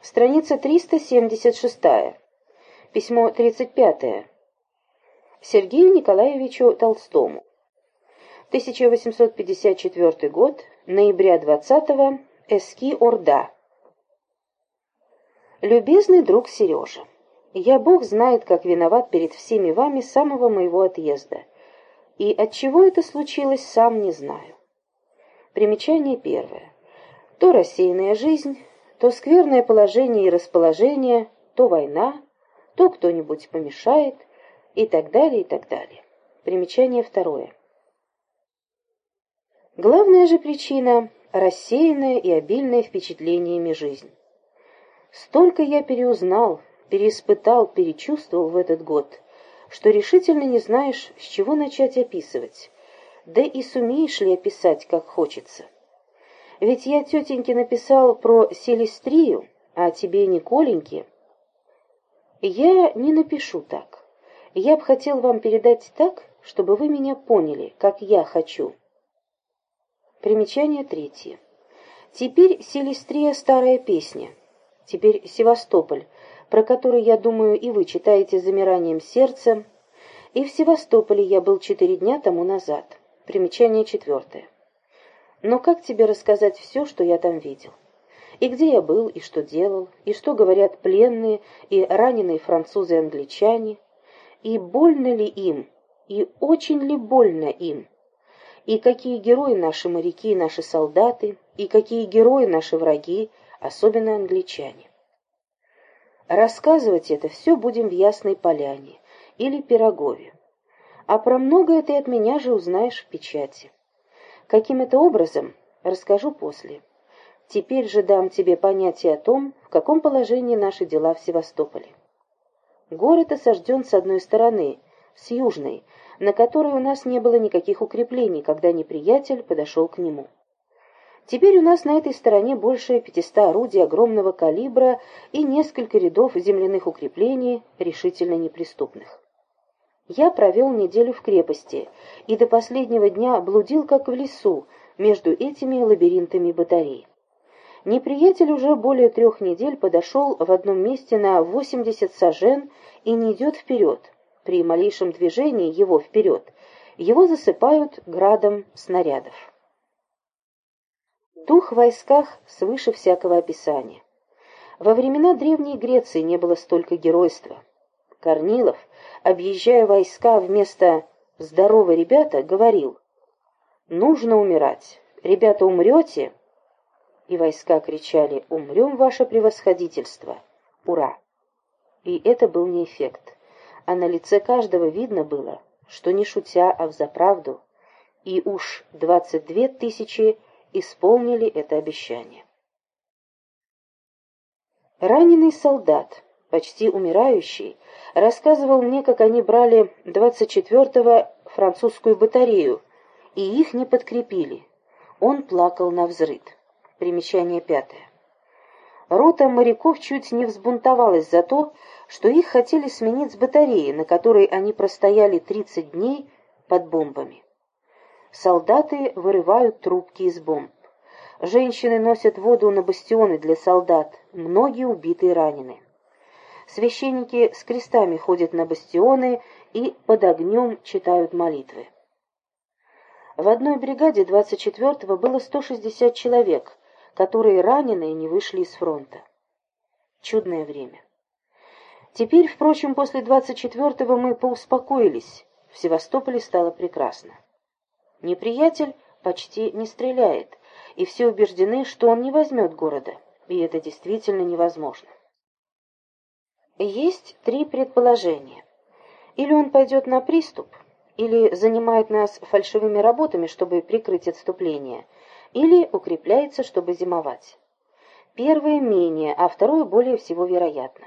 Страница 376. Письмо 35. Сергею Николаевичу Толстому. 1854 год, ноября 20-го, Эски-Орда. Любезный друг Сережа, я, Бог знает, как виноват перед всеми вами с самого моего отъезда. И от чего это случилось, сам не знаю. Примечание первое. То рассеянная жизнь, то скверное положение и расположение, то война, то кто-нибудь помешает, и так далее, и так далее. Примечание второе. Главная же причина – рассеянная и обильная впечатлениями жизнь. Столько я переузнал, переиспытал, перечувствовал в этот год, что решительно не знаешь, с чего начать описывать, да и сумеешь ли описать, как хочется. Ведь я тетеньке написал про Селестрию, а тебе Николеньке. Я не напишу так. Я бы хотел вам передать так, чтобы вы меня поняли, как я хочу. Примечание третье. Теперь Селестрия старая песня. Теперь Севастополь, про который, я думаю, и вы читаете замиранием сердца. И в Севастополе я был четыре дня тому назад. Примечание четвертое. Но как тебе рассказать все, что я там видел? И где я был, и что делал, и что говорят пленные и раненые французы и англичане, и больно ли им, и очень ли больно им, и какие герои наши моряки и наши солдаты, и какие герои наши враги, особенно англичане. Рассказывать это все будем в Ясной Поляне или Пирогове. А про многое ты от меня же узнаешь в печати. Каким это образом, расскажу после. Теперь же дам тебе понятие о том, в каком положении наши дела в Севастополе. Город осажден с одной стороны, с южной, на которой у нас не было никаких укреплений, когда неприятель подошел к нему. Теперь у нас на этой стороне больше 500 орудий огромного калибра и несколько рядов земляных укреплений, решительно неприступных. Я провел неделю в крепости и до последнего дня блудил, как в лесу, между этими лабиринтами батарей. Неприятель уже более трех недель подошел в одном месте на 80 сажен и не идет вперед. При малейшем движении его вперед его засыпают градом снарядов. Дух в войсках свыше всякого описания. Во времена Древней Греции не было столько геройства. Корнилов, объезжая войска вместо «здорово, ребята», говорил «нужно умирать, ребята, умрете?» И войска кричали «умрем, ваше превосходительство! Ура!» И это был не эффект, а на лице каждого видно было, что не шутя, а взаправду, и уж двадцать две тысячи исполнили это обещание. Раненый солдат почти умирающий, рассказывал мне, как они брали 24-го французскую батарею, и их не подкрепили. Он плакал на взрыд. Примечание пятое. Рота моряков чуть не взбунтовалась за то, что их хотели сменить с батареи, на которой они простояли 30 дней под бомбами. Солдаты вырывают трубки из бомб. Женщины носят воду на бастионы для солдат, многие убиты и ранены. Священники с крестами ходят на бастионы и под огнем читают молитвы. В одной бригаде 24-го было 160 человек, которые раненые не вышли из фронта. Чудное время. Теперь, впрочем, после 24-го мы поуспокоились. В Севастополе стало прекрасно. Неприятель почти не стреляет, и все убеждены, что он не возьмет города, и это действительно невозможно. Есть три предположения. Или он пойдет на приступ, или занимает нас фальшивыми работами, чтобы прикрыть отступление, или укрепляется, чтобы зимовать. Первое менее, а второе более всего вероятно.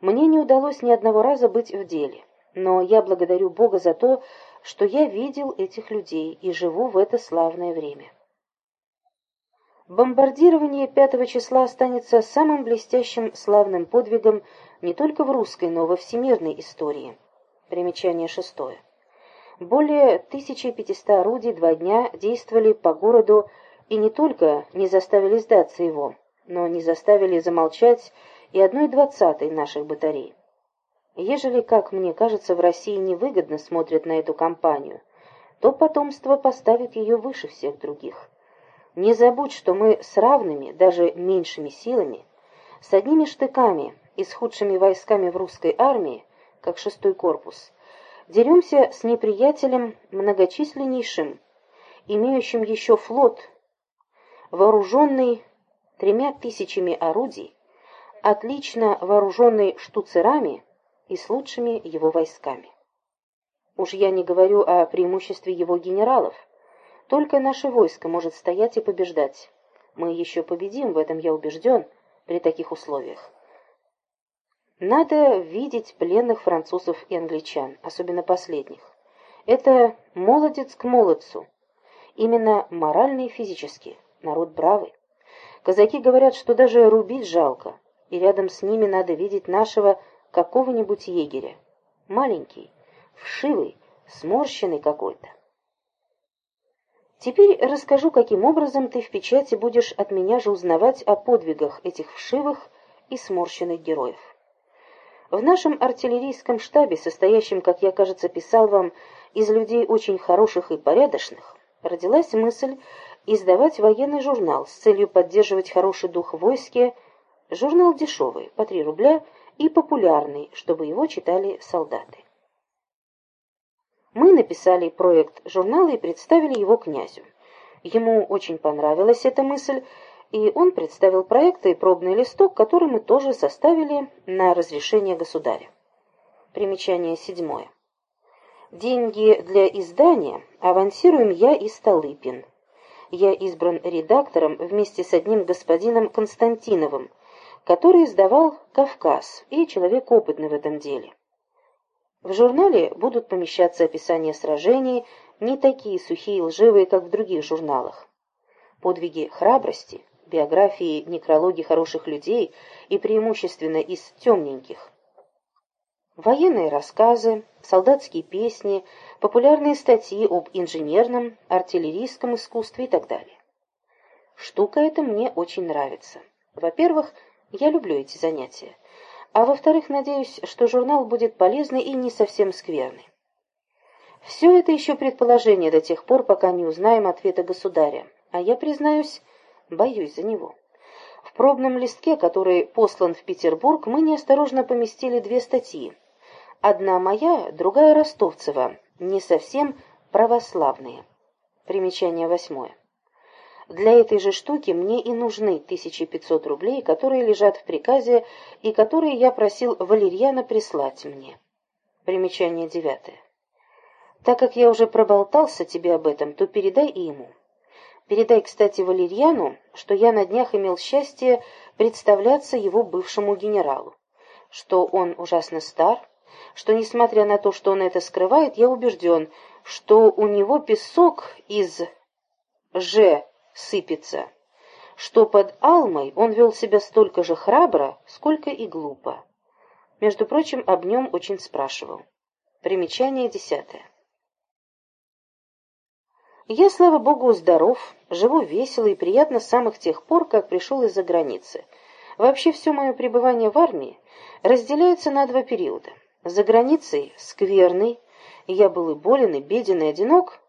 Мне не удалось ни одного раза быть в деле, но я благодарю Бога за то, что я видел этих людей и живу в это славное время. Бомбардирование 5 числа останется самым блестящим славным подвигом не только в русской, но и во всемирной истории. Примечание шестое. Более 1500 орудий два дня действовали по городу и не только не заставили сдаться его, но не заставили замолчать и одной двадцатой наших батарей. Ежели, как мне кажется, в России невыгодно смотрят на эту кампанию, то потомство поставит ее выше всех других. Не забудь, что мы с равными, даже меньшими силами, с одними штыками и с худшими войсками в русской армии, как шестой корпус, деремся с неприятелем многочисленнейшим, имеющим еще флот, вооруженный тремя тысячами орудий, отлично вооруженный штуцерами и с лучшими его войсками. Уж я не говорю о преимуществе его генералов. Только наше войско может стоять и побеждать. Мы еще победим, в этом я убежден, при таких условиях. Надо видеть пленных французов и англичан, особенно последних. Это молодец к молодцу. Именно морально и физически. Народ бравый. Казаки говорят, что даже рубить жалко, и рядом с ними надо видеть нашего какого-нибудь егеря. Маленький, вшивый, сморщенный какой-то. Теперь расскажу, каким образом ты в печати будешь от меня же узнавать о подвигах этих вшивых и сморщенных героев. В нашем артиллерийском штабе, состоящем, как я, кажется, писал вам, из людей очень хороших и порядочных, родилась мысль издавать военный журнал с целью поддерживать хороший дух в войске. Журнал дешевый, по 3 рубля, и популярный, чтобы его читали солдаты. Мы написали проект журнала и представили его князю. Ему очень понравилась эта мысль, и он представил проект и пробный листок, который мы тоже составили на разрешение государя. Примечание седьмое. Деньги для издания авансируем я и Столыпин. Я избран редактором вместе с одним господином Константиновым, который издавал «Кавказ» и человек опытный в этом деле. В журнале будут помещаться описания сражений, не такие сухие и лживые, как в других журналах. Подвиги храбрости, биографии, некрологи хороших людей и преимущественно из темненьких. Военные рассказы, солдатские песни, популярные статьи об инженерном, артиллерийском искусстве и так далее. Штука эта мне очень нравится. Во-первых, я люблю эти занятия. А во-вторых, надеюсь, что журнал будет полезный и не совсем скверный. Все это еще предположение до тех пор, пока не узнаем ответа государя. А я, признаюсь, Боюсь за него. В пробном листке, который послан в Петербург, мы неосторожно поместили две статьи. Одна моя, другая Ростовцева, не совсем православные. Примечание восьмое. Для этой же штуки мне и нужны 1500 рублей, которые лежат в приказе и которые я просил Валерьяна прислать мне. Примечание девятое. Так как я уже проболтался тебе об этом, то передай и ему. Передай, кстати, Валерьяну, что я на днях имел счастье представляться его бывшему генералу, что он ужасно стар, что, несмотря на то, что он это скрывает, я убежден, что у него песок из «Ж» сыпется, что под Алмой он вел себя столько же храбро, сколько и глупо. Между прочим, об нем очень спрашивал. Примечание десятое. Я, слава богу, здоров, живу весело и приятно с самых тех пор, как пришел из-за границы. Вообще все мое пребывание в армии разделяется на два периода. За границей скверный, я был и болен, и беден, и одинок.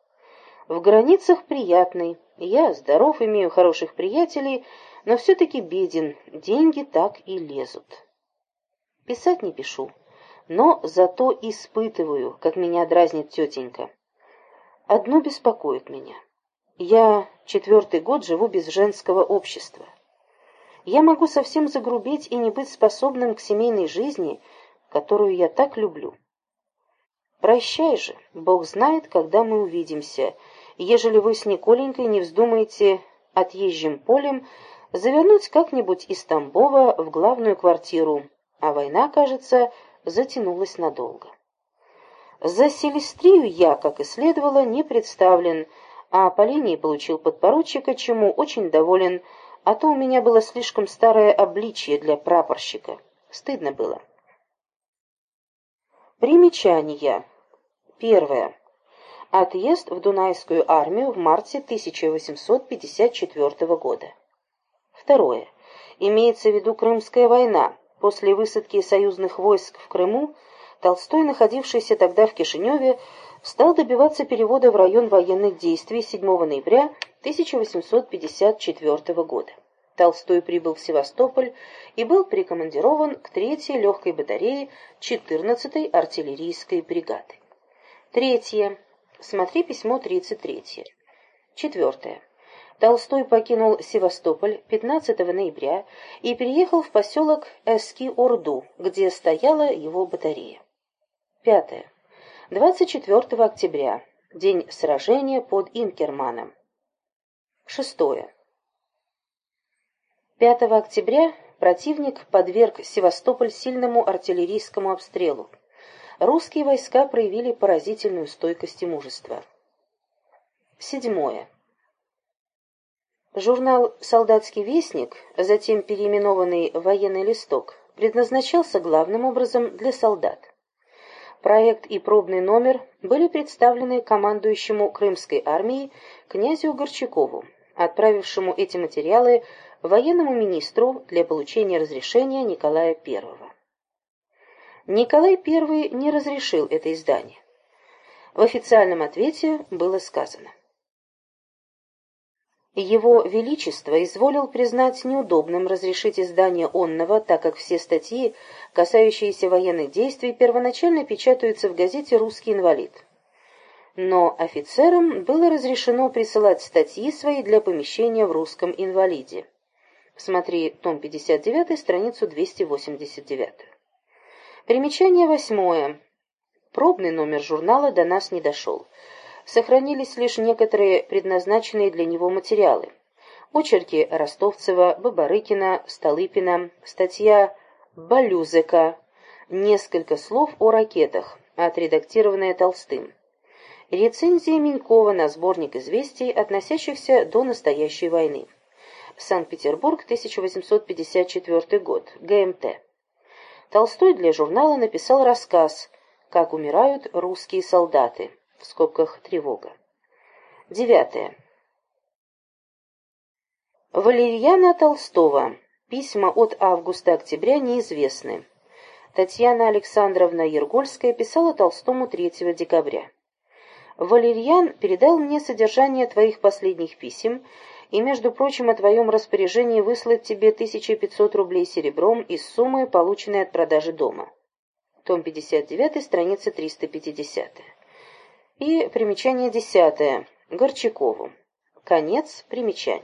В границах приятный, я здоров, имею хороших приятелей, но все-таки беден, деньги так и лезут. Писать не пишу, но зато испытываю, как меня дразнит тетенька. Одно беспокоит меня. Я четвертый год живу без женского общества. Я могу совсем загрубеть и не быть способным к семейной жизни, которую я так люблю. Прощай же, Бог знает, когда мы увидимся, ежели вы с Николенькой не вздумаете отъезжим полем завернуть как-нибудь из Тамбова в главную квартиру, а война, кажется, затянулась надолго. За Селестрию я, как и следовало, не представлен, а по линии получил подпоручика, чему очень доволен, а то у меня было слишком старое обличье для прапорщика. Стыдно было. Примечания. Первое. Отъезд в Дунайскую армию в марте 1854 года. Второе. Имеется в виду Крымская война. После высадки союзных войск в Крыму Толстой, находившийся тогда в Кишиневе, стал добиваться перевода в район военных действий 7 ноября 1854 года. Толстой прибыл в Севастополь и был прикомандирован к 3-й легкой батарее 14-й артиллерийской бригады. Третье. Смотри письмо 33. Четвертое. Толстой покинул Севастополь 15 ноября и переехал в поселок Эски-Орду, где стояла его батарея. Пятое. 24 октября. День сражения под Инкерманом. Шестое. 5 октября противник подверг Севастополь сильному артиллерийскому обстрелу. Русские войска проявили поразительную стойкость и мужество. Седьмое. Журнал «Солдатский вестник», затем переименованный «Военный листок», предназначался главным образом для солдат. Проект и пробный номер были представлены командующему Крымской армией князю Горчакову, отправившему эти материалы военному министру для получения разрешения Николая I. Николай I не разрешил это издание. В официальном ответе было сказано. Его Величество изволил признать неудобным разрешить издание онного, так как все статьи, касающиеся военных действий, первоначально печатаются в газете «Русский инвалид». Но офицерам было разрешено присылать статьи свои для помещения в «Русском инвалиде». Смотри том 59, страницу 289. Примечание восьмое. Пробный номер журнала до нас не дошел сохранились лишь некоторые предназначенные для него материалы. Очерки Ростовцева, Бабарыкина, Столыпина, статья Балюзека, несколько слов о ракетах, отредактированная Толстым. Рецензия Менькова на сборник известий, относящихся до настоящей войны. Санкт-Петербург, 1854 год. ГМТ. Толстой для журнала написал рассказ «Как умирают русские солдаты» в скобках тревога. Девятое. Валерьяна Толстого. Письма от августа-октября неизвестны. Татьяна Александровна Ергольская писала Толстому 3 декабря. «Валерьян передал мне содержание твоих последних писем и, между прочим, о твоем распоряжении выслать тебе 1500 рублей серебром из суммы, полученной от продажи дома». Том 59, страница 350. И примечание десятое. Горчакову. Конец примечаний.